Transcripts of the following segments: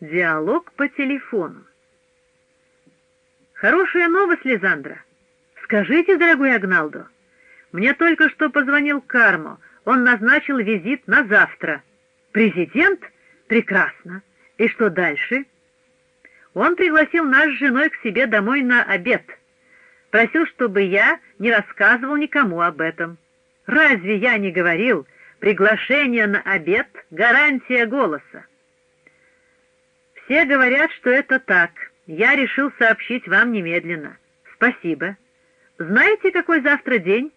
Диалог по телефону. Хорошая новость, Лизандра. Скажите, дорогой Агналдо, мне только что позвонил Кармо. Он назначил визит на завтра. Президент? Прекрасно. И что дальше? Он пригласил нас с женой к себе домой на обед. Просил, чтобы я не рассказывал никому об этом. Разве я не говорил, приглашение на обед — гарантия голоса? Все говорят, что это так. Я решил сообщить вам немедленно. Спасибо. Знаете, какой завтра день?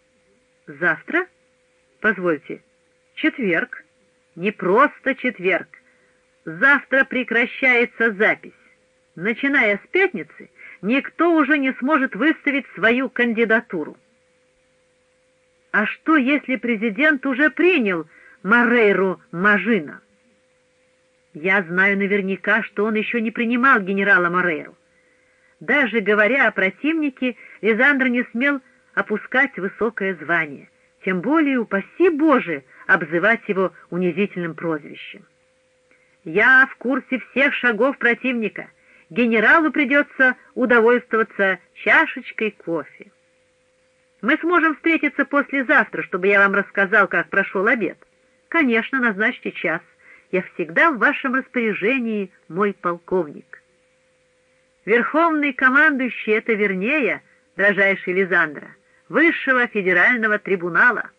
Завтра? Позвольте. Четверг. Не просто четверг. Завтра прекращается запись. Начиная с пятницы, никто уже не сможет выставить свою кандидатуру. А что, если президент уже принял Морейру Мажина? Я знаю наверняка, что он еще не принимал генерала Морейру. Даже говоря о противнике, Лизандр не смел опускать высокое звание, тем более, упаси Боже, обзывать его унизительным прозвищем. Я в курсе всех шагов противника. Генералу придется удовольствоваться чашечкой кофе. Мы сможем встретиться послезавтра, чтобы я вам рассказал, как прошел обед. Конечно, назначьте час. Я всегда в вашем распоряжении, мой полковник. Верховный командующий — это вернее, дрожайший Лизандра, высшего федерального трибунала.